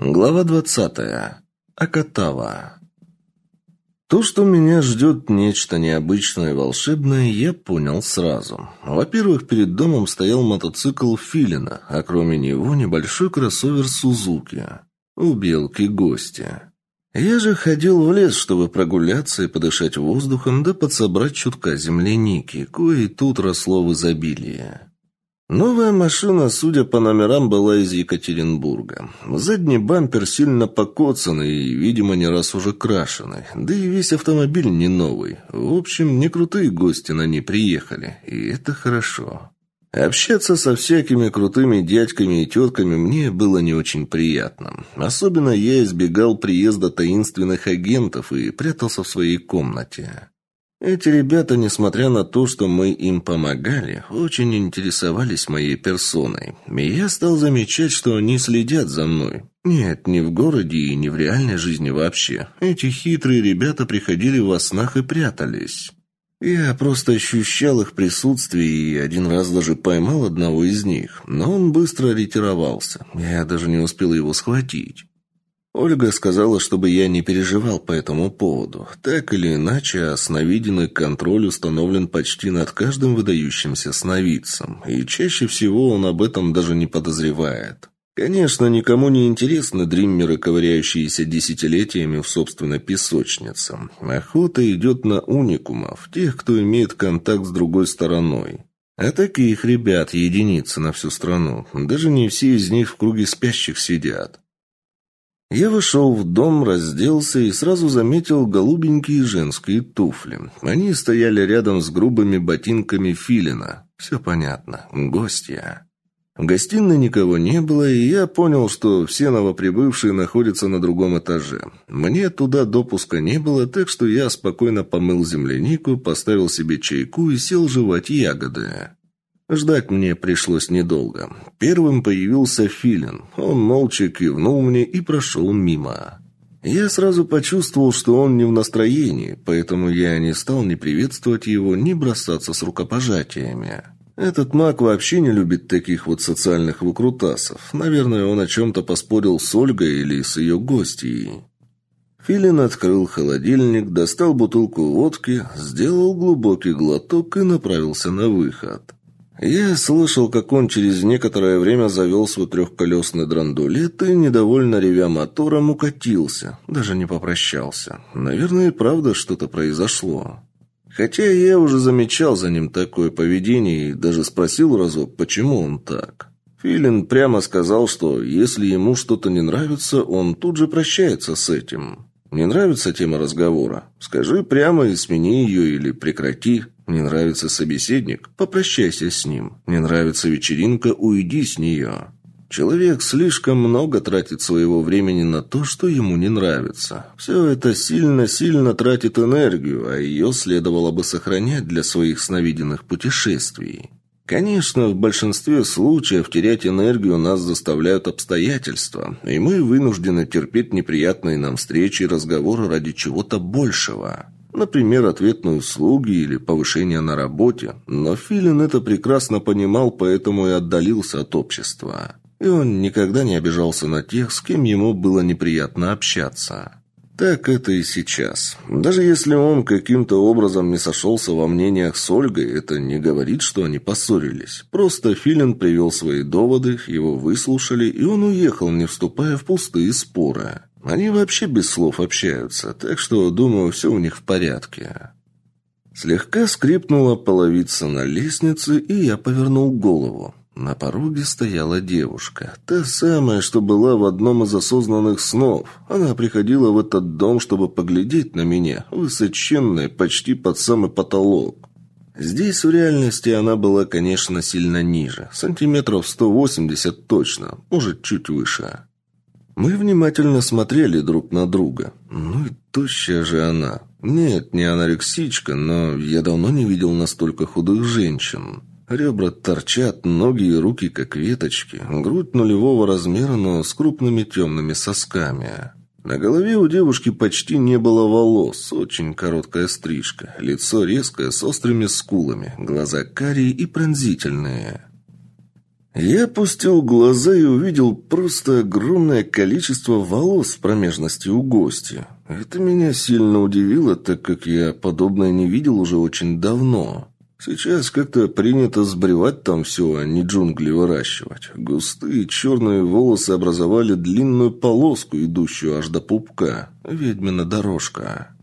Глава двадцатая. Акатава. То, что меня ждет нечто необычное и волшебное, я понял сразу. Во-первых, перед домом стоял мотоцикл Филина, а кроме него небольшой кроссовер Сузуки. У белки гости. Я же ходил в лес, чтобы прогуляться и подышать воздухом, да подсобрать чутка земляники, кое тут росло в изобилии. Новая машина, судя по номерам, была из Екатеринбурга. Задний бампер сильно покоцанный и, видимо, не раз уже крашеный. Да и весь автомобиль не новый. В общем, не крутые гости на ней приехали, и это хорошо. Общаться со всякими крутыми дядьками и тетками мне было не очень приятно. Особенно я избегал приезда таинственных агентов и прятался в своей комнате. Эти ребята, несмотря на то, что мы им помогали, очень интересовались моей персоной. И я стал замечать, что они следят за мной. Нет, не в городе и не в реальной жизни вообще. Эти хитрые ребята приходили во снах и прятались. Я просто ощущал их присутствие и один раз даже поймал одного из них, но он быстро ретировался. Я даже не успел его схватить. Ольга сказала, чтобы я не переживал по этому поводу. Так или иначе, а сновиденный контроль установлен почти над каждым выдающимся сновидцем, и чаще всего он об этом даже не подозревает. Конечно, никому не интересны дриммеры, ковыряющиеся десятилетиями в собственной песочнице. Охота идет на уникумов, тех, кто имеет контакт с другой стороной. А таких ребят единицы на всю страну. Даже не все из них в круге спящих сидят. Я вошел в дом, разделся и сразу заметил голубенькие женские туфли. Они стояли рядом с грубыми ботинками филина. Все понятно. Гостья. В гостиной никого не было, и я понял, что все новоприбывшие находятся на другом этаже. Мне туда допуска не было, так что я спокойно помыл землянику, поставил себе чайку и сел жевать ягоды. Ждать мне пришлось недолго. Первым появился Филин. Он молча кивнул мне и прошел мимо. Я сразу почувствовал, что он не в настроении, поэтому я не стал ни приветствовать его, ни бросаться с рукопожатиями. Этот маг вообще не любит таких вот социальных выкрутасов. Наверное, он о чем-то поспорил с Ольгой или с ее гостьей. Филин открыл холодильник, достал бутылку водки, сделал глубокий глоток и направился на выход. Я слышал, как он через некоторое время завел свой трехколесный драндулет и, недовольно ревя мотором, укатился. Даже не попрощался. Наверное, и правда что-то произошло. Хотя я уже замечал за ним такое поведение и даже спросил разок, почему он так. Филин прямо сказал, что если ему что-то не нравится, он тут же прощается с этим. Не нравится тема разговора? Скажи прямо и смени ее или прекрати. Не нравится собеседник? Попрощайся с ним. Не нравится вечеринка? Уйди с нее. Человек слишком много тратит своего времени на то, что ему не нравится. Все это сильно-сильно тратит энергию, а ее следовало бы сохранять для своих сновиденных путешествий. Конечно, в большинстве случаев терять энергию нас заставляют обстоятельства, и мы вынуждены терпеть неприятные нам встречи и разговоры ради чего-то большего. Например, ответные услуги или повышение на работе. Но Филин это прекрасно понимал, поэтому и отдалился от общества. И он никогда не обижался на тех, с кем ему было неприятно общаться. Так это и сейчас. Даже если он каким-то образом не сошелся во мнениях с Ольгой, это не говорит, что они поссорились. Просто Филин привел свои доводы, его выслушали, и он уехал, не вступая в пустые споры. Они вообще без слов общаются, так что, думаю, все у них в порядке. Слегка скрипнула половица на лестнице, и я повернул голову. На пороге стояла девушка. Та самая, что была в одном из осознанных снов. Она приходила в этот дом, чтобы поглядеть на меня, высоченная, почти под самый потолок. Здесь в реальности она была, конечно, сильно ниже. Сантиметров 180 точно, может, чуть выше. Мы внимательно смотрели друг на друга. Ну и тощая же она. Нет, не анорексичка, но я давно не видел настолько худых женщин. Ребра торчат, ноги и руки как веточки, грудь нулевого размера, но с крупными темными сосками. На голове у девушки почти не было волос, очень короткая стрижка, лицо резкое, с острыми скулами, глаза карие и пронзительные. Я опустил глаза и увидел просто огромное количество волос в промежности у гостя. Это меня сильно удивило, так как я подобное не видел уже очень давно. Сейчас как-то принято сбривать там все, а не джунгли выращивать. Густые черные волосы образовали длинную полоску, идущую аж до пупка. Ведьмина дорожка.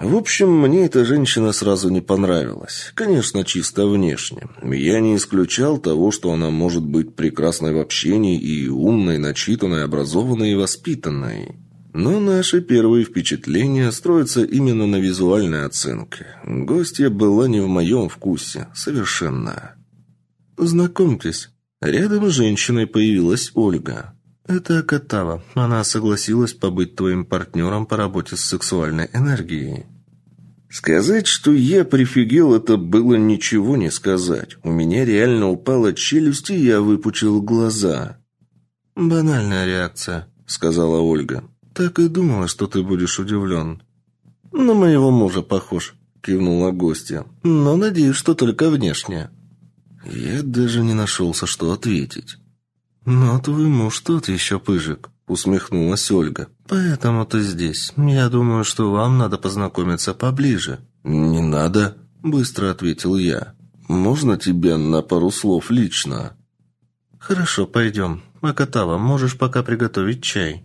В общем, мне эта женщина сразу не понравилась. Конечно, чисто внешне. Я не исключал того, что она может быть прекрасной в общении и умной, начитанной, образованной и воспитанной. Но наши первые впечатления строятся именно на визуальной оценке. Гостья была не в моем вкусе. Совершенно. «Знакомьтесь». Рядом с женщиной появилась Ольга. «Это Катава. Она согласилась побыть твоим партнером по работе с сексуальной энергией». Сказать, что я прифигел, это было ничего не сказать. У меня реально упала челюсть, и я выпучил глаза. «Банальная реакция», — сказала Ольга. «Так и думала, что ты будешь удивлен». «На моего мужа похож», — кивнула гостья. «Но надеюсь, что только внешне». Я даже не нашелся, что ответить. «Но твой муж тот еще пыжик», — усмехнулась Ольга. «Поэтому ты здесь. Я думаю, что вам надо познакомиться поближе». «Не надо», — быстро ответил я. «Можно тебя на пару слов лично?» «Хорошо, пойдем. Акатава, можешь пока приготовить чай».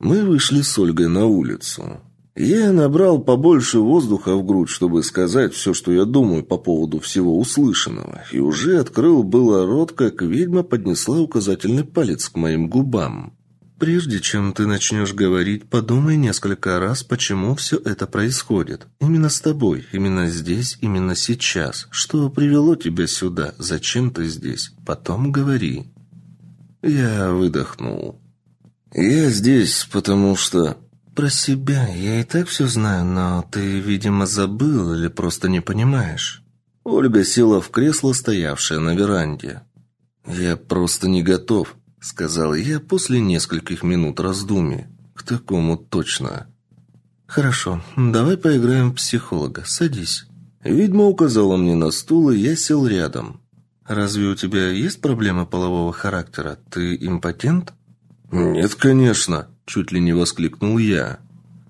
Мы вышли с Ольгой на улицу. Я набрал побольше воздуха в грудь, чтобы сказать все, что я думаю по поводу всего услышанного, и уже открыл было рот, как ведьма поднесла указательный палец к моим губам. «Прежде чем ты начнешь говорить, подумай несколько раз, почему все это происходит. Именно с тобой, именно здесь, именно сейчас. Что привело тебя сюда? Зачем ты здесь? Потом говори». Я выдохнул. «Я здесь, потому что...» «Про себя я и так все знаю, но ты, видимо, забыл или просто не понимаешь». Ольга села в кресло, стоявшее на веранде. «Я просто не готов», — сказал я после нескольких минут раздумий. «К такому точно». «Хорошо, давай поиграем в психолога. Садись». Ведьма указала мне на стул, и я сел рядом. «Разве у тебя есть проблемы полового характера? Ты импотент?» «Нет, конечно», Чуть ли не воскликнул я.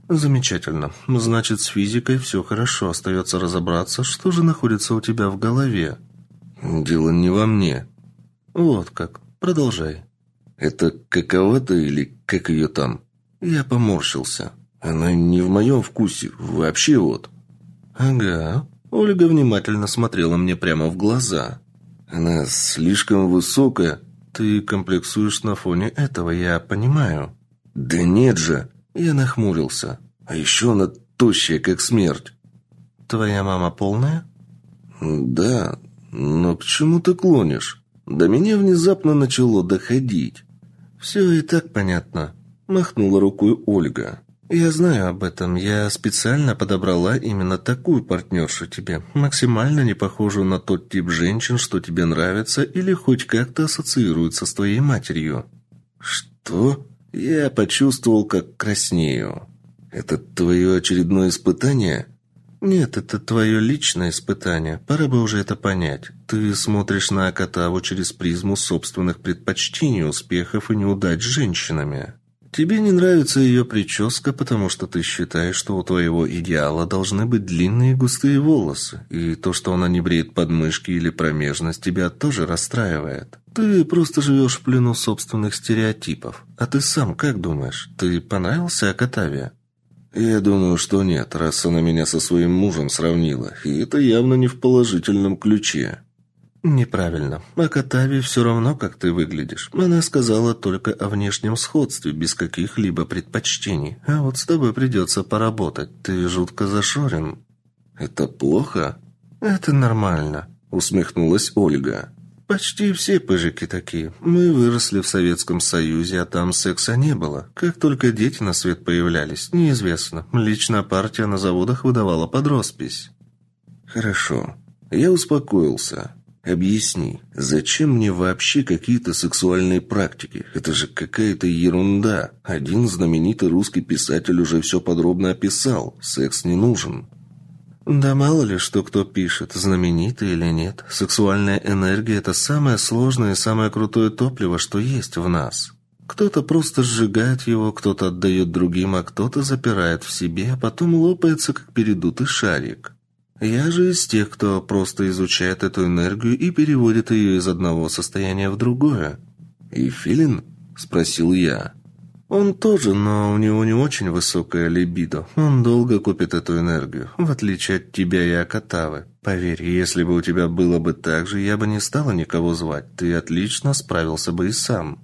Замечательно. Значит, с физикой все хорошо. Остается разобраться, что же находится у тебя в голове. Дело не во мне. Вот как. Продолжай. Это какова-то или как ее там? Я поморщился. Она не в моем вкусе. Вообще вот. Ага. Ольга внимательно смотрела мне прямо в глаза. Она слишком высокая. Ты комплексуешь на фоне этого, я понимаю. «Да нет же!» Я нахмурился. «А еще она тощая, как смерть». «Твоя мама полная?» «Да, но к чему ты клонишь?» До меня внезапно начало доходить. «Все и так понятно», – махнула рукой Ольга. «Я знаю об этом. Я специально подобрала именно такую партнершу тебе, максимально не похожую на тот тип женщин, что тебе нравится или хоть как-то ассоциируется с твоей матерью». «Что?» Я почувствовал, как краснею. Это твое очередное испытание? Нет, это твое личное испытание. Пора бы уже это понять. Ты смотришь на Акатаву через призму собственных предпочтений, успехов и неудач с женщинами. Тебе не нравится ее прическа, потому что ты считаешь, что у твоего идеала должны быть длинные густые волосы, и то, что она не бреет подмышки или промежность, тебя тоже расстраивает. Ты просто живешь в плену собственных стереотипов. А ты сам как думаешь? Ты понравился Акатаве? Я думаю, что нет, раз она меня со своим мужем сравнила, и это явно не в положительном ключе. «Неправильно. А Катави все равно, как ты выглядишь. Она сказала только о внешнем сходстве, без каких-либо предпочтений. А вот с тобой придется поработать. Ты жутко зашорен». «Это плохо?» «Это нормально», — усмехнулась Ольга. «Почти все пыжики такие. Мы выросли в Советском Союзе, а там секса не было. Как только дети на свет появлялись, неизвестно. Лично партия на заводах выдавала под роспись». «Хорошо. Я успокоился». Объясни, зачем мне вообще какие-то сексуальные практики? Это же какая-то ерунда. Один знаменитый русский писатель уже все подробно описал. Секс не нужен. Да мало ли, что кто пишет, знаменитый или нет. Сексуальная энергия – это самое сложное и самое крутое топливо, что есть в нас. Кто-то просто сжигает его, кто-то отдает другим, а кто-то запирает в себе, а потом лопается, как передутый шарик. Я же из тех, кто просто изучает эту энергию и переводит ее из одного состояния в другое. «И Филин?» – спросил я. Он тоже, но у него не очень высокая либидо. Он долго купит эту энергию, в отличие от тебя и Акатавы. Поверь, если бы у тебя было бы так же, я бы не стала никого звать. Ты отлично справился бы и сам.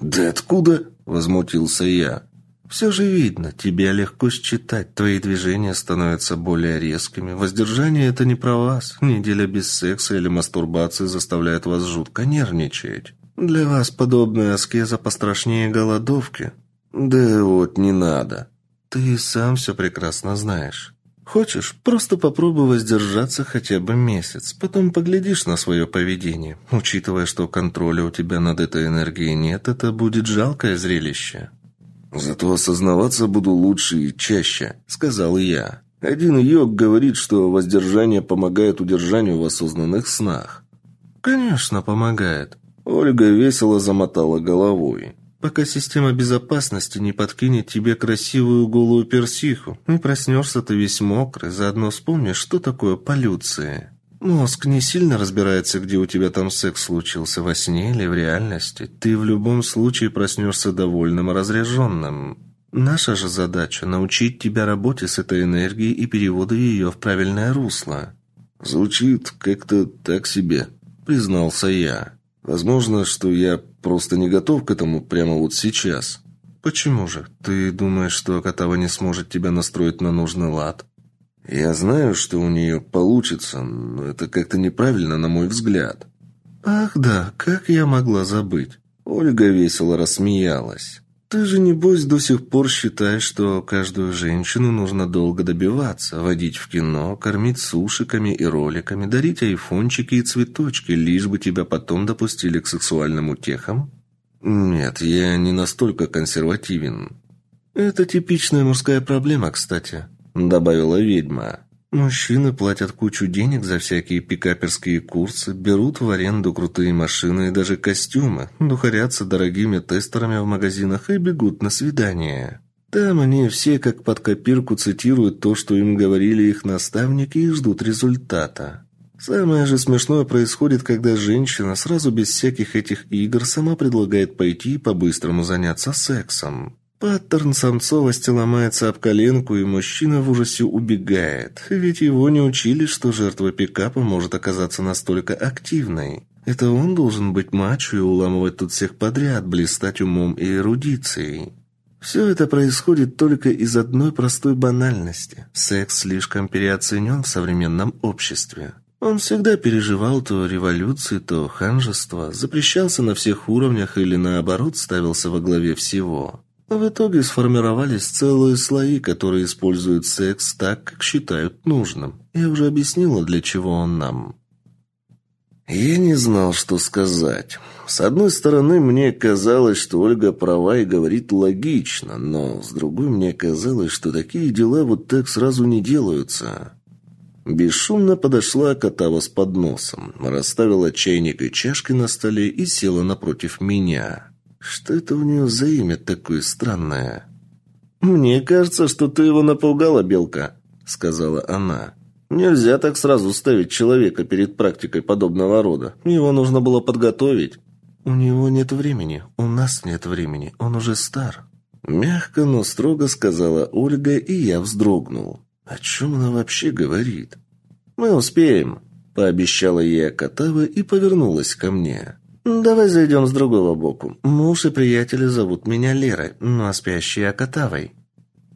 Да откуда? возмутился я. Все же видно, тебя легко считать, твои движения становятся более резкими. Воздержание это не про вас. Неделя без секса или мастурбации заставляет вас жутко нервничать. Для вас подобная аскеза пострашнее голодовки. Да вот не надо. Ты сам все прекрасно знаешь. Хочешь, просто попробуй воздержаться хотя бы месяц, потом поглядишь на свое поведение. Учитывая, что контроля у тебя над этой энергией нет, это будет жалкое зрелище. Зато осознаваться буду лучше и чаще, сказал я. Один йог говорит, что воздержание помогает удержанию в осознанных снах. Конечно, помогает. Ольга весело замотала головой. «Пока система безопасности не подкинет тебе красивую голую персиху, и проснешься ты весь мокрый, заодно вспомнишь, что такое полюция. Мозг не сильно разбирается, где у тебя там секс случился, во сне или в реальности. Ты в любом случае проснешься довольным и разряженным. Наша же задача – научить тебя работе с этой энергией и переводу ее в правильное русло». «Звучит как-то так себе», – признался я. Возможно, что я просто не готов к этому прямо вот сейчас. Почему же? Ты думаешь, что Акатава не сможет тебя настроить на нужный лад? Я знаю, что у нее получится, но это как-то неправильно, на мой взгляд. Ах да, как я могла забыть? Ольга весело рассмеялась. Ты же, небось, до сих пор считаешь, что каждую женщину нужно долго добиваться, водить в кино, кормить сушиками и роликами, дарить айфончики и цветочки, лишь бы тебя потом допустили к сексуальным утехам? Нет, я не настолько консервативен. Это типичная мужская проблема, кстати, добавила ведьма. Мужчины платят кучу денег за всякие пикаперские курсы, берут в аренду крутые машины и даже костюмы, духарятся дорогими тестерами в магазинах и бегут на свидания. Там они все как под копирку цитируют то, что им говорили их наставники и ждут результата. Самое же смешное происходит, когда женщина сразу без всяких этих игр сама предлагает пойти и по-быстрому заняться сексом. Паттерн самцовости ломается об коленку, и мужчина в ужасе убегает. Ведь его не учили, что жертва пикапа может оказаться настолько активной. Это он должен быть мачо и уламывать тут всех подряд, блистать умом и эрудицией. Все это происходит только из одной простой банальности. Секс слишком переоценен в современном обществе. Он всегда переживал то революции, то ханжество, запрещался на всех уровнях или наоборот ставился во главе всего. В итоге сформировались целые слои, которые используют секс так, как считают нужным. Я уже объяснила, для чего он нам. Я не знал, что сказать. С одной стороны, мне казалось, что Ольга права и говорит логично, но с другой мне казалось, что такие дела вот так сразу не делаются. Бесшумно подошла Катава с подносом, расставила чайник и чашки на столе и села напротив меня. Что это у нее за имя такое странное? «Мне кажется, что ты его напугала, Белка», — сказала она. «Нельзя так сразу ставить человека перед практикой подобного рода. Его нужно было подготовить». «У него нет времени. У нас нет времени. Он уже стар». Мягко, но строго сказала Ольга, и я вздрогнул. О чем она вообще говорит? «Мы успеем», — пообещала ей Акатава и повернулась ко мне. «Давай зайдем с другого боку. Муж и приятели зовут меня Лерой, а спящая Акатавой».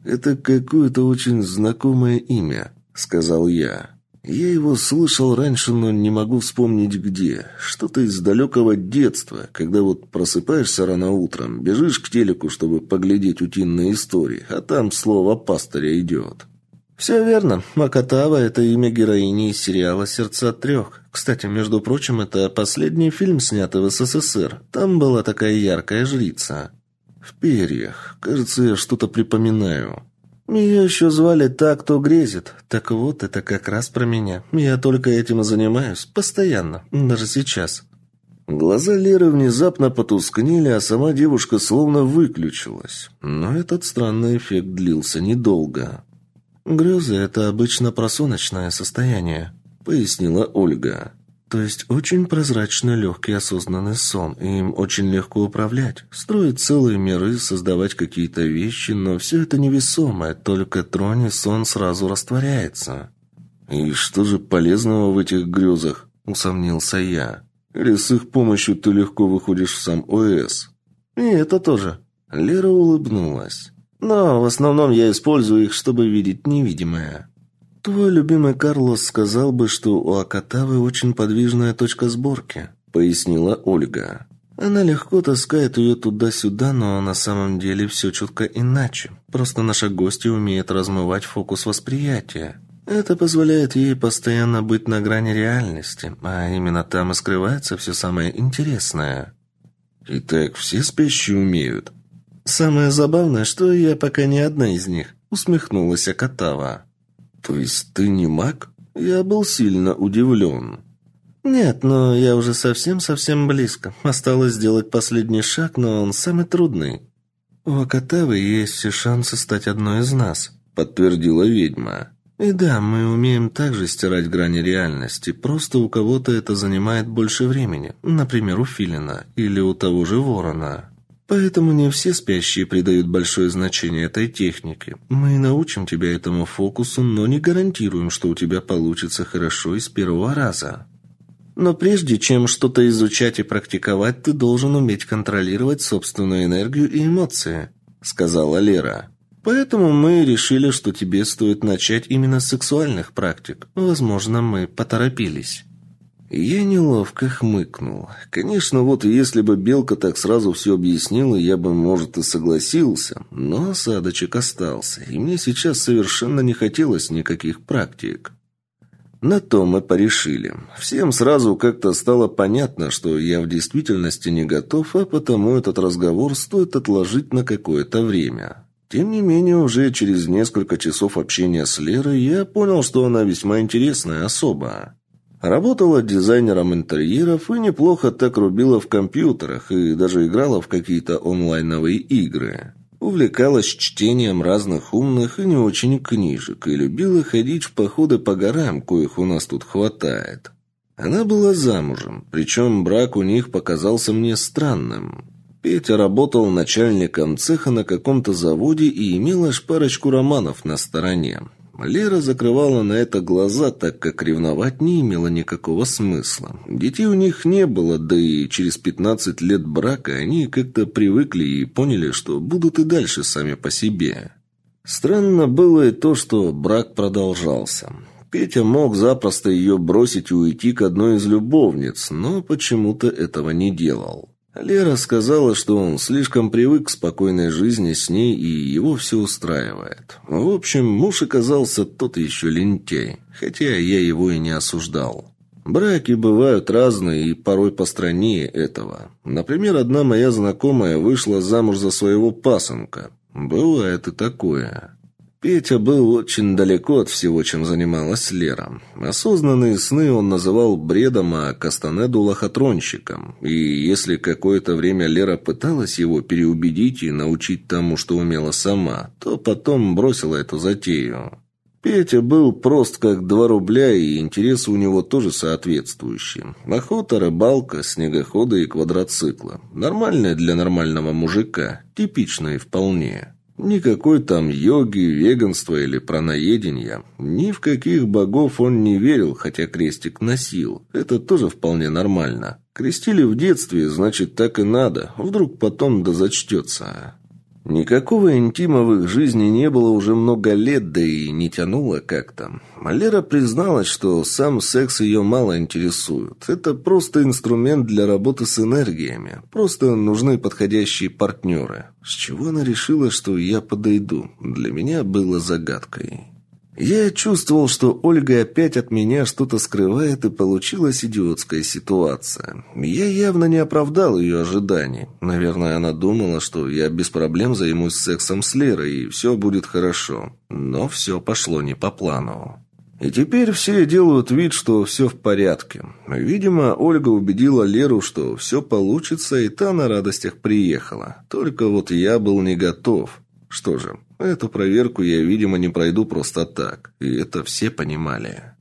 «Это какое-то очень знакомое имя», — сказал я. «Я его слышал раньше, но не могу вспомнить где. Что-то из далекого детства, когда вот просыпаешься рано утром, бежишь к телеку, чтобы поглядеть утиные истории, а там слово пастыря идет». «Все верно. Макатава – это имя героини из сериала «Сердца трех». Кстати, между прочим, это последний фильм, снятый в СССР. Там была такая яркая жрица». «В перьях. Кажется, я что-то припоминаю». Ее еще звали «Так, кто грезит». Так вот, это как раз про меня. Я только этим и занимаюсь. Постоянно. Даже сейчас. Глаза Леры внезапно потускнели, а сама девушка словно выключилась. Но этот странный эффект длился недолго. «Грезы – это обычно просоночное состояние», – пояснила Ольга. То есть очень прозрачный, легкий, осознанный сон, и им очень легко управлять, строить целые миры, создавать какие-то вещи, но все это невесомое, только тронь и сон сразу растворяется. «И что же полезного в этих грезах?» – усомнился я. «Или с их помощью ты легко выходишь в сам ОС?» «И это тоже». Лера улыбнулась. «Но в основном я использую их, чтобы видеть невидимое». «Твой любимый Карлос сказал бы, что у Акатавы очень подвижная точка сборки», — пояснила Ольга. «Она легко таскает ее туда-сюда, но на самом деле все чутко иначе. Просто наша гостья умеет размывать фокус восприятия. Это позволяет ей постоянно быть на грани реальности, а именно там и скрывается все самое интересное». «И так все спящие умеют?» «Самое забавное, что я пока не одна из них», — усмехнулась Акатава. «То есть ты не маг?» Я был сильно удивлен. «Нет, но я уже совсем-совсем близко. Осталось сделать последний шаг, но он самый трудный. У Акатавы есть все шансы стать одной из нас», — подтвердила ведьма. «И да, мы умеем также стирать грани реальности, просто у кого-то это занимает больше времени, например, у Филина или у того же Ворона». Поэтому не все спящие придают большое значение этой технике. Мы научим тебя этому фокусу, но не гарантируем, что у тебя получится хорошо и с первого раза. Но прежде чем что-то изучать и практиковать, ты должен уметь контролировать собственную энергию и эмоции, сказала Лера. Поэтому мы решили, что тебе стоит начать именно с сексуальных практик. Возможно, мы поторопились. Я неловко хмыкнул. Конечно, вот если бы Белка так сразу все объяснила, я бы, может, и согласился, но осадочек остался, и мне сейчас совершенно не хотелось никаких практик. На то мы порешили. Всем сразу как-то стало понятно, что я в действительности не готов, а потому этот разговор стоит отложить на какое-то время. Тем не менее, уже через несколько часов общения с Лерой я понял, что она весьма интересная особа. Работала дизайнером интерьеров и неплохо так рубила в компьютерах и даже играла в какие-то онлайновые игры. Увлекалась чтением разных умных и не очень книжек и любила ходить в походы по горам, коих у нас тут хватает. Она была замужем, причем брак у них показался мне странным. Петя работал начальником цеха на каком-то заводе и имел аж парочку романов на стороне. Лера закрывала на это глаза, так как ревновать не имело никакого смысла. Детей у них не было, да и через 15 лет брака они как-то привыкли и поняли, что будут и дальше сами по себе. Странно было и то, что брак продолжался. Петя мог запросто ее бросить и уйти к одной из любовниц, но почему-то этого не делал. Лера сказала, что он слишком привык к спокойной жизни с ней, и его все устраивает. В общем, муж оказался тот еще лентяй, хотя я его и не осуждал. Браки бывают разные и порой постройнее этого. Например, одна моя знакомая вышла замуж за своего пасынка. Бывает и такое. Петя был очень далеко от всего, чем занималась Лера. Осознанные сны он называл бредом, а Кастанеду – лохотронщиком. И если какое-то время Лера пыталась его переубедить и научить тому, что умела сама, то потом бросила эту затею. Петя был прост как два рубля, и интересы у него тоже соответствующие. Охота, рыбалка, снегоходы и квадроциклы. Нормальное для нормального мужика, типичное вполне. Никакой там йоги, веганства или праноедения. Ни в каких богов он не верил, хотя крестик носил. Это тоже вполне нормально. Крестили в детстве, значит так и надо. Вдруг потом да зачтется. Никакого интима в их жизни не было уже много лет, да и не тянуло как-то. Малера призналась, что сам секс ее мало интересует. Это просто инструмент для работы с энергиями. Просто нужны подходящие партнеры. С чего она решила, что я подойду? Для меня было загадкой. Я чувствовал, что Ольга опять от меня что-то скрывает, и получилась идиотская ситуация. Я явно не оправдал ее ожиданий. Наверное, она думала, что я без проблем займусь сексом с Лерой, и все будет хорошо. Но все пошло не по плану. И теперь все делают вид, что все в порядке. Видимо, Ольга убедила Леру, что все получится, и та на радостях приехала. Только вот я был не готов. Что же, эту проверку я, видимо, не пройду просто так, и это все понимали.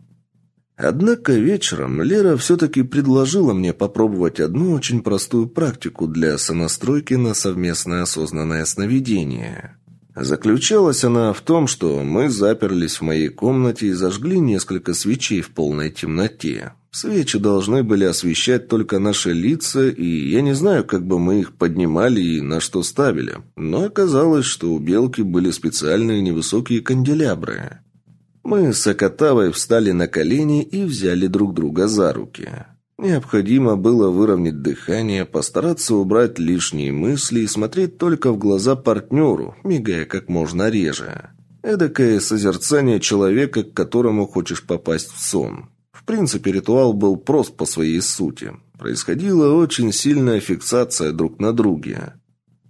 Однако вечером Лера все-таки предложила мне попробовать одну очень простую практику для сонастройки на совместное осознанное сновидение. Заключалась она в том, что мы заперлись в моей комнате и зажгли несколько свечей в полной темноте. Свечи должны были освещать только наши лица, и я не знаю, как бы мы их поднимали и на что ставили. Но оказалось, что у Белки были специальные невысокие канделябры. Мы с Акатавой встали на колени и взяли друг друга за руки. Необходимо было выровнять дыхание, постараться убрать лишние мысли и смотреть только в глаза партнеру, мигая как можно реже. Эдакое созерцание человека, к которому хочешь попасть в сон. Принципе, ритуал был прост по своей сути. Происходила очень сильная фиксация друг на друге.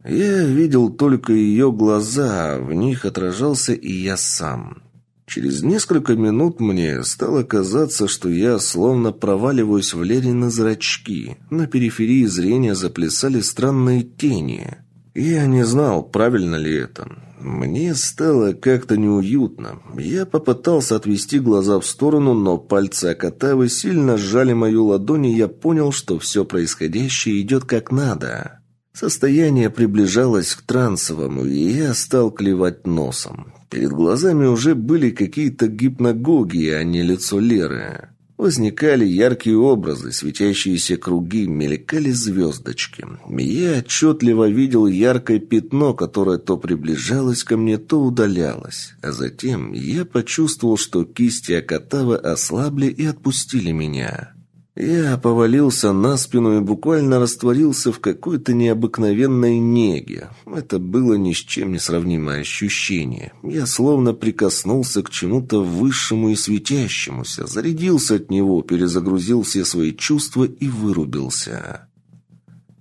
Я видел только ее глаза, в них отражался и я сам. Через несколько минут мне стало казаться, что я словно проваливаюсь в Лерины зрачки. На периферии зрения заплясали странные тени. Я не знал, правильно ли это. Мне стало как-то неуютно. Я попытался отвести глаза в сторону, но пальцы Акатавы сильно сжали мою ладонь, и я понял, что все происходящее идет как надо. Состояние приближалось к трансовому, и я стал клевать носом. Перед глазами уже были какие-то гипногоги, а не лицо Леры. Возникали яркие образы, светящиеся круги, мелькали звездочки. Я отчетливо видел яркое пятно, которое то приближалось ко мне, то удалялось. А затем я почувствовал, что кисти Акатавы ослабли и отпустили меня. Я повалился на спину и буквально растворился в какой-то необыкновенной неге. Это было ни с чем не сравнимое ощущение. Я словно прикоснулся к чему-то высшему и светящемуся, зарядился от него, перезагрузил все свои чувства и вырубился.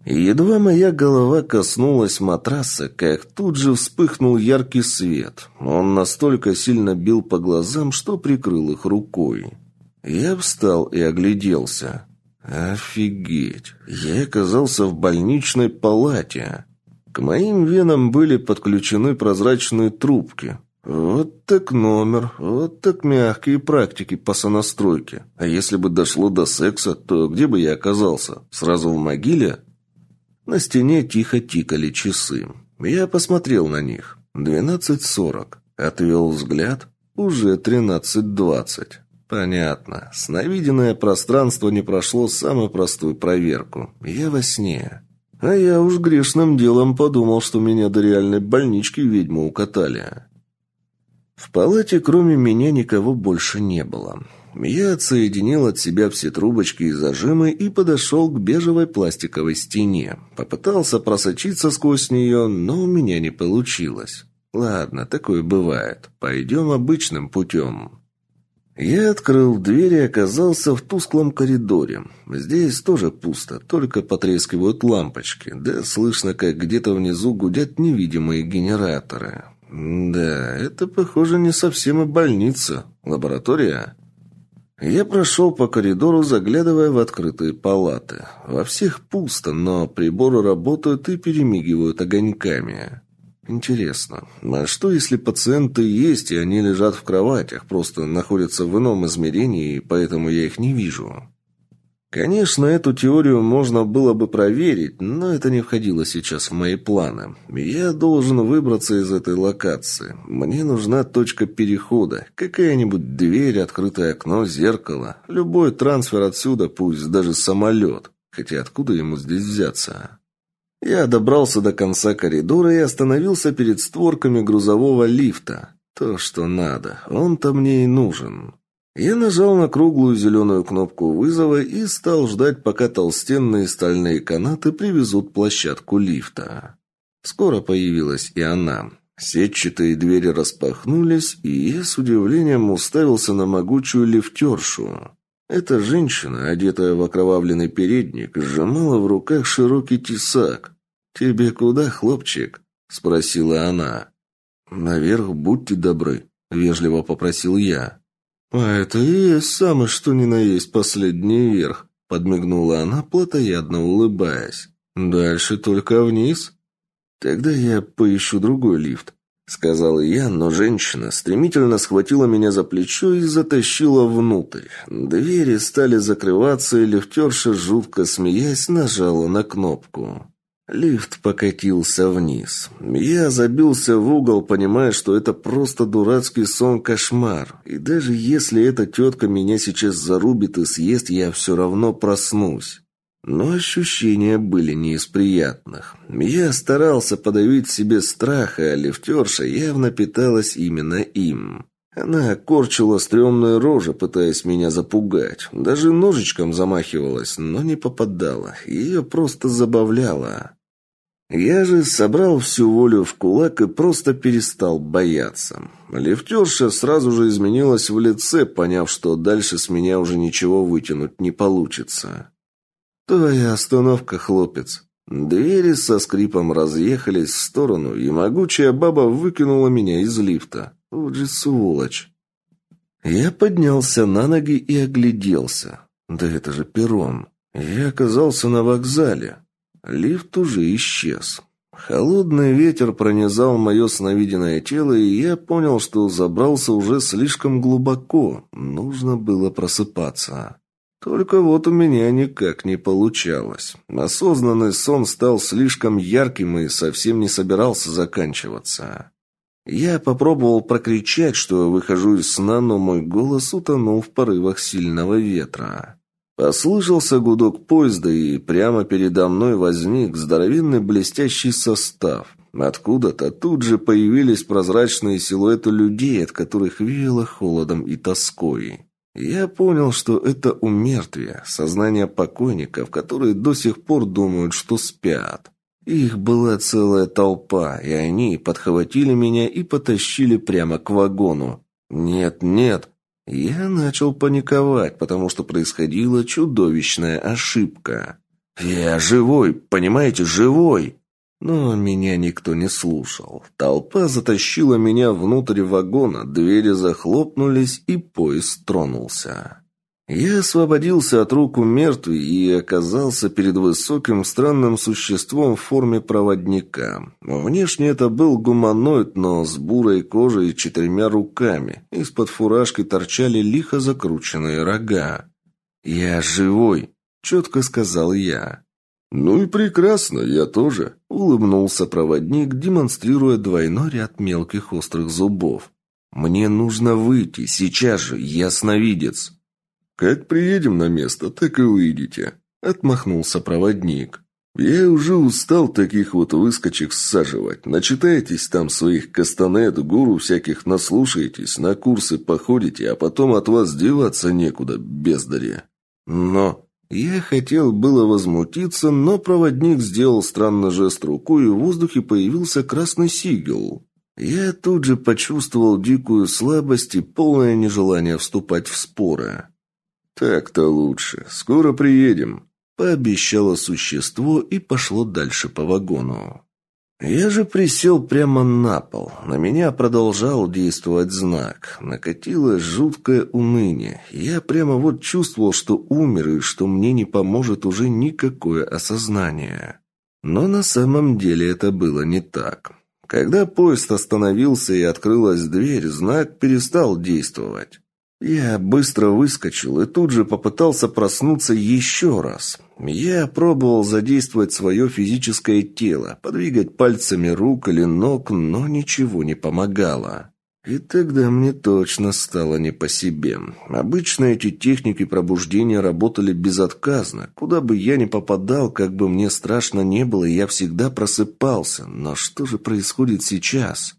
Едва моя голова коснулась матраса, как тут же вспыхнул яркий свет. Он настолько сильно бил по глазам, что прикрыл их рукой. Я встал и огляделся. Офигеть! Я оказался в больничной палате. К моим венам были подключены прозрачные трубки. Вот так номер, вот так мягкие практики по сонастройке. А если бы дошло до секса, то где бы я оказался? Сразу в могиле? На стене тихо тикали часы. Я посмотрел на них. Двенадцать сорок. Отвел взгляд. Уже тринадцать двадцать. Понятно. Сновиденное пространство не прошло самую простую проверку. Я во сне. А я уж грешным делом подумал, что меня до реальной больнички ведьму укатали. В палате кроме меня никого больше не было. Я отсоединил от себя все трубочки и зажимы и подошел к бежевой пластиковой стене. Попытался просочиться сквозь нее, но у меня не получилось. Ладно, такое бывает. Пойдем обычным путем. Я открыл дверь и оказался в тусклом коридоре. Здесь тоже пусто, только потрескивают лампочки, да слышно, как где-то внизу гудят невидимые генераторы. Да, это, похоже, не совсем и больница. Лаборатория? Я прошел по коридору, заглядывая в открытые палаты. Во всех пусто, но приборы работают и перемигивают огоньками. Интересно, а что если пациенты есть, и они лежат в кроватях, просто находятся в ином измерении, и поэтому я их не вижу? Конечно, эту теорию можно было бы проверить, но это не входило сейчас в мои планы. Я должен выбраться из этой локации. Мне нужна точка перехода. Какая-нибудь дверь, открытое окно, зеркало. Любой трансфер отсюда, пусть даже самолет. Хотя откуда ему здесь взяться? Я добрался до конца коридора и остановился перед створками грузового лифта. То, что надо. Он-то мне и нужен. Я нажал на круглую зеленую кнопку вызова и стал ждать, пока толстенные стальные канаты привезут площадку лифта. Скоро появилась и она. Сетчатые двери распахнулись, и я с удивлением уставился на могучую лифтершу. Эта женщина, одетая в окровавленный передник, сжимала в руках широкий тесак. «Тебе куда, хлопчик?» – спросила она. «Наверх будьте добры», – вежливо попросил я. «А это и есть самый что ни на есть последний верх», – подмигнула она, плотоядно улыбаясь. «Дальше только вниз». «Тогда я поищу другой лифт», — сказал я, но женщина стремительно схватила меня за плечо и затащила внутрь. Двери стали закрываться, и лифтерша, жутко смеясь, нажала на кнопку. Лифт покатился вниз. Я забился в угол, понимая, что это просто дурацкий сон-кошмар. И даже если эта тетка меня сейчас зарубит и съест, я все равно проснусь. Но ощущения были не из приятных. Я старался подавить себе страх, а лифтерша явно питалась именно им. Она корчила стрёмные рожи, пытаясь меня запугать. Даже ножичком замахивалась, но не попадала. Ее просто забавляло. Я же собрал всю волю в кулак и просто перестал бояться. Лифтерша сразу же изменилась в лице, поняв, что дальше с меня уже ничего вытянуть не получится. «Твоя остановка, хлопец». Двери со скрипом разъехались в сторону, и могучая баба выкинула меня из лифта. Вот же сволочь. Я поднялся на ноги и огляделся. Да это же перрон. Я оказался на вокзале. Лифт уже исчез. Холодный ветер пронизал мое сновиденное тело, и я понял, что забрался уже слишком глубоко. Нужно было просыпаться. Только вот у меня никак не получалось. Осознанный сон стал слишком ярким и совсем не собирался заканчиваться. Я попробовал прокричать, что выхожу из сна, но мой голос утонул в порывах сильного ветра. Послышался гудок поезда, и прямо передо мной возник здоровенный блестящий состав. Откуда-то тут же появились прозрачные силуэты людей, от которых веяло холодом и тоской. Я понял, что это умертвие, сознание покойников, которые до сих пор думают, что спят. Их была целая толпа, и они подхватили меня и потащили прямо к вагону. Нет, нет. Я начал паниковать, потому что происходила чудовищная ошибка. Я живой, понимаете, живой. Но меня никто не слушал. Толпа затащила меня внутрь вагона, двери захлопнулись, и поезд тронулся. Я освободился от рук у мертвой и оказался перед высоким странным существом в форме проводника. Внешне это был гуманоид, но с бурой кожей и четырьмя руками. Из-под фуражки торчали лихо закрученные рога. «Я живой», — четко сказал я. «Ну и прекрасно, я тоже», — улыбнулся проводник, демонстрируя двойной ряд мелких острых зубов. «Мне нужно выйти, сейчас же, ясновидец». «Как приедем на место, так и выйдете», — отмахнулся проводник. «Я уже устал таких вот выскочек саживать. Начитаетесь там своих кастанет, гуру всяких наслушаетесь, на курсы походите, а потом от вас деваться некуда, бездари». «Но...» Я хотел было возмутиться, но проводник сделал странный жест рукой, и в воздухе появился красный сигел. Я тут же почувствовал дикую слабость и полное нежелание вступать в споры. «Так-то лучше. Скоро приедем», — пообещало существо и пошло дальше по вагону. Я же присел прямо на пол. На меня продолжал действовать знак. Накатилось жуткое уныние. Я прямо вот чувствовал, что умер и что мне не поможет уже никакое осознание. Но на самом деле это было не так. Когда поезд остановился и открылась дверь, знак перестал действовать. Я быстро выскочил и тут же попытался проснуться еще раз. Я пробовал задействовать свое физическое тело, подвигать пальцами рук или ног, но ничего не помогало. И тогда мне точно стало не по себе. Обычно эти техники пробуждения работали безотказно. Куда бы я ни попадал, как бы мне страшно не было, я всегда просыпался. Но что же происходит сейчас?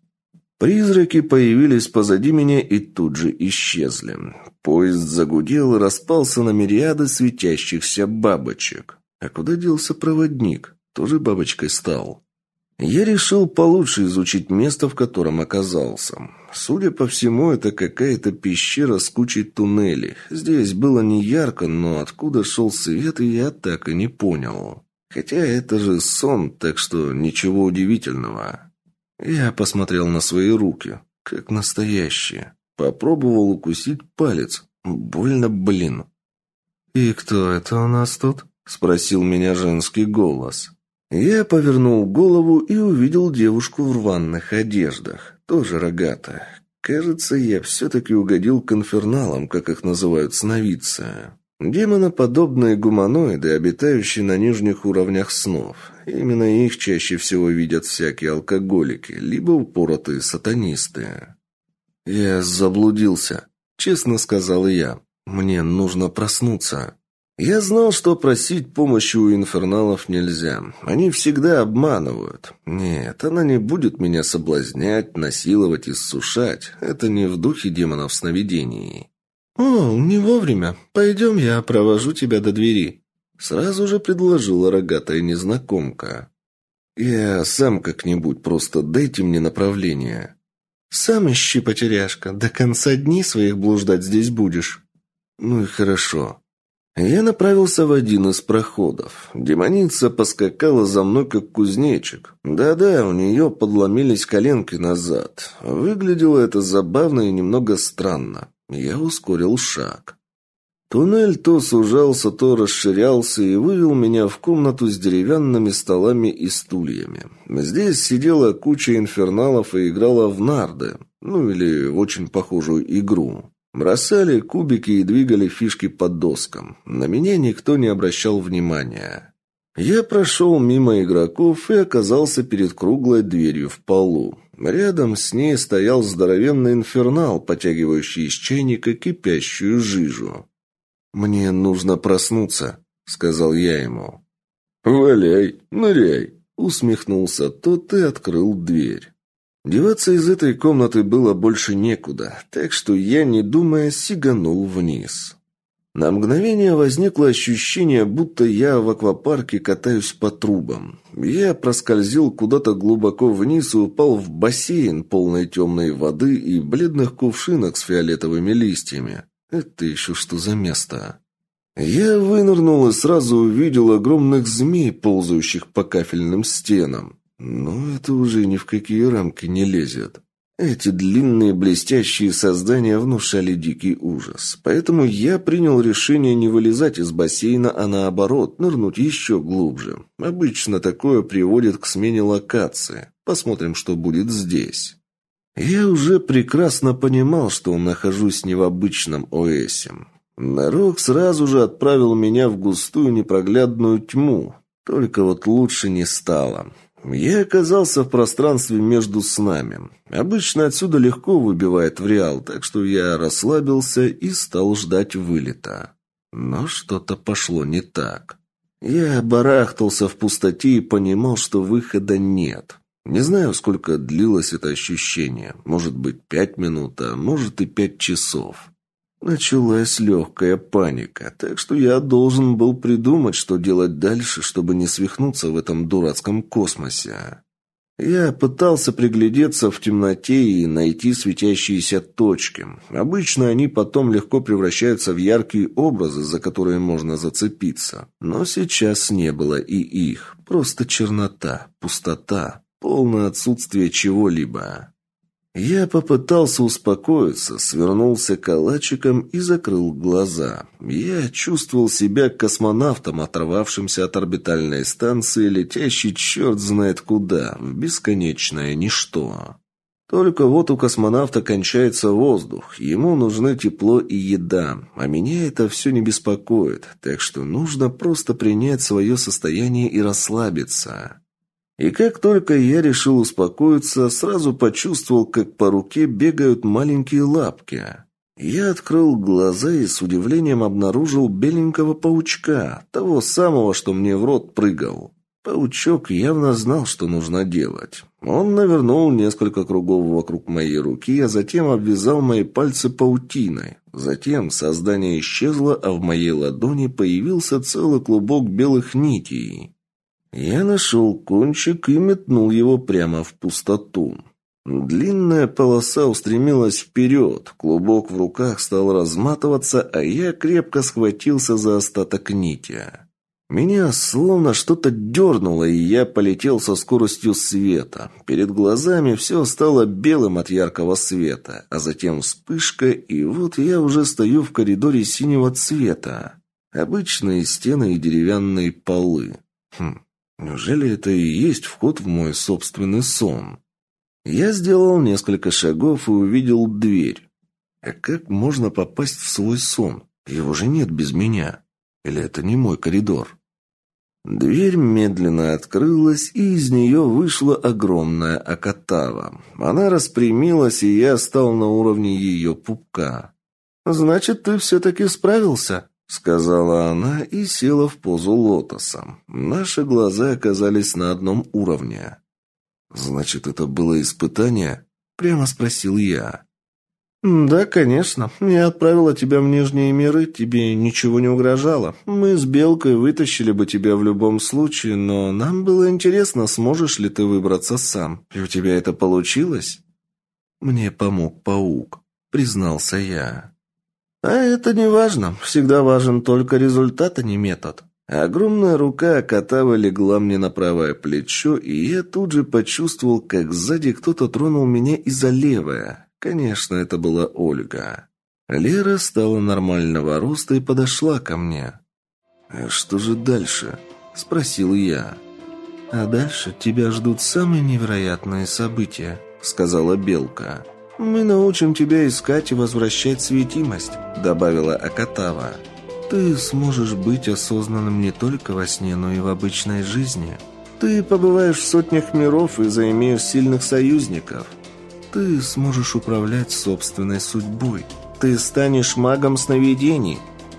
Призраки появились позади меня и тут же исчезли. Поезд загудел и распался на мириады светящихся бабочек. А куда делся проводник? Тоже бабочкой стал. Я решил получше изучить место, в котором оказался. Судя по всему, это какая-то пещера с кучей туннелей. Здесь было не ярко, но откуда шел свет, я так и не понял. Хотя это же сон, так что ничего удивительного. Я посмотрел на свои руки, как настоящие. Попробовал укусить палец. Больно, блин. «И кто это у нас тут?» – спросил меня женский голос. Я повернул голову и увидел девушку в рваных одеждах, тоже рогатая. Кажется, я все-таки угодил к инферналам, как их называют сновидцы. Демоноподобные гуманоиды, обитающие на нижних уровнях снов. Именно их чаще всего видят всякие алкоголики, либо упоротые сатанисты. «Я заблудился», — честно сказал я. «Мне нужно проснуться». Я знал, что просить помощи у инферналов нельзя. Они всегда обманывают. Нет, она не будет меня соблазнять, насиловать, иссушать. Это не в духе демонов сновидений. «О, не вовремя. Пойдем, я провожу тебя до двери». Сразу же предложила рогатая незнакомка. «Я сам как-нибудь, просто дайте мне направление». «Сам ищи, потеряшка. До конца дней своих блуждать здесь будешь». «Ну и хорошо». Я направился в один из проходов. Демоница поскакала за мной, как кузнечик. Да-да, у нее подломились коленки назад. Выглядело это забавно и немного странно. Я ускорил шаг. Туннель то сужался, то расширялся и вывел меня в комнату с деревянными столами и стульями. Здесь сидела куча инферналов и играла в нарды, ну или в очень похожую игру. Бросали кубики и двигали фишки под доскам. На меня никто не обращал внимания. Я прошел мимо игроков и оказался перед круглой дверью в полу. Рядом с ней стоял здоровенный инфернал, потягивающий из чайника кипящую жижу. «Мне нужно проснуться», — сказал я ему. «Валяй, ныряй», — усмехнулся тот и открыл дверь. Деваться из этой комнаты было больше некуда, так что я, не думая, сиганул вниз. На мгновение возникло ощущение, будто я в аквапарке катаюсь по трубам. Я проскользил куда-то глубоко вниз и упал в бассейн, полный темной воды и бледных кувшинок с фиолетовыми листьями. Это еще что за место? Я вынырнул и сразу увидел огромных змей, ползающих по кафельным стенам. Но это уже ни в какие рамки не лезет. Эти длинные блестящие создания внушали дикий ужас. Поэтому я принял решение не вылезать из бассейна, а наоборот, нырнуть еще глубже. Обычно такое приводит к смене локации. Посмотрим, что будет здесь. Я уже прекрасно понимал, что нахожусь не в обычном ОЭСе. Нарок сразу же отправил меня в густую непроглядную тьму. Только вот лучше не стало. Я оказался в пространстве между снами. Обычно отсюда легко выбивает в реал, так что я расслабился и стал ждать вылета. Но что-то пошло не так. Я барахтался в пустоте и понимал, что выхода нет. Не знаю, сколько длилось это ощущение. Может быть, пять минут, а может и пять часов. Началась легкая паника, так что я должен был придумать, что делать дальше, чтобы не свихнуться в этом дурацком космосе. Я пытался приглядеться в темноте и найти светящиеся точки. Обычно они потом легко превращаются в яркие образы, за которые можно зацепиться. Но сейчас не было и их. Просто чернота, пустота, полное отсутствие чего-либо. Я попытался успокоиться, свернулся калачиком и закрыл глаза. Я чувствовал себя космонавтом, оторвавшимся от орбитальной станции, летящий черт знает куда, в бесконечное ничто. Только вот у космонавта кончается воздух, ему нужны тепло и еда, а меня это все не беспокоит, так что нужно просто принять свое состояние и расслабиться. И как только я решил успокоиться, сразу почувствовал, как по руке бегают маленькие лапки. Я открыл глаза и с удивлением обнаружил беленького паучка, того самого, что мне в рот прыгал. Паучок явно знал, что нужно делать. Он навернул несколько кругов вокруг моей руки, а затем обвязал мои пальцы паутиной. Затем создание исчезло, а в моей ладони появился целый клубок белых нитей. Я нашел кончик и метнул его прямо в пустоту. Длинная полоса устремилась вперед, клубок в руках стал разматываться, а я крепко схватился за остаток нити. Меня словно что-то дернуло, и я полетел со скоростью света. Перед глазами все стало белым от яркого света, а затем вспышка, и вот я уже стою в коридоре синего цвета. Обычные стены и деревянные полы. Хм, неужели это и есть вход в мой собственный сон? Я сделал несколько шагов и увидел дверь. А как можно попасть в свой сон? Его же нет без меня. Или это не мой коридор? Дверь медленно открылась, и из нее вышла огромная акатава. Она распрямилась, и я стал на уровне ее пупка. «Значит, ты все-таки справился?» — сказала она и села в позу лотоса. Наши глаза оказались на одном уровне. «Значит, это было испытание?» — прямо спросил я. «Да, конечно. Я отправила тебя в Нижние миры, тебе ничего не угрожало. Мы с Белкой вытащили бы тебя в любом случае, но нам было интересно, сможешь ли ты выбраться сам. И у тебя это получилось?» «Мне помог паук», — признался я. «А это не важно. Всегда важен только результат, а не метод». Огромная рука Катава легла мне на правое плечо, и я тут же почувствовал, как сзади кто-то тронул меня и за левое. Конечно, это была Ольга. Лера стала нормального роста и подошла ко мне. «А что же дальше?» – спросил я. «А дальше тебя ждут самые невероятные события», – сказала Белка. «Мы научим тебя искать и возвращать светимость», – добавила Акатава. «Ты сможешь быть осознанным не только во сне, но и в обычной жизни. Ты побываешь в сотнях миров и займешь сильных союзников. Ты сможешь управлять собственной судьбой. Ты станешь магом сновидений.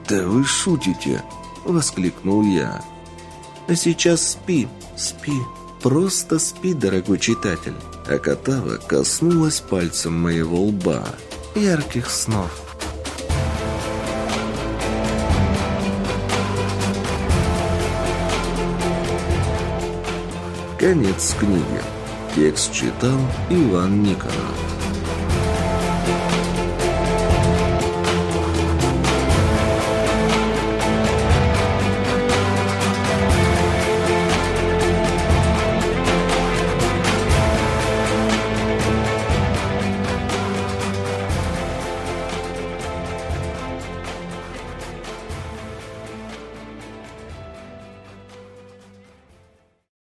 Да вы шутите, воскликнул я. А сейчас спи, спи, просто спи, дорогой читатель. А Катава коснулась пальцем моего лба. Ярких снов. Конец книги. Текст читал Иван Никонов.